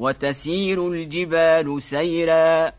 وتسير الجبال سيرا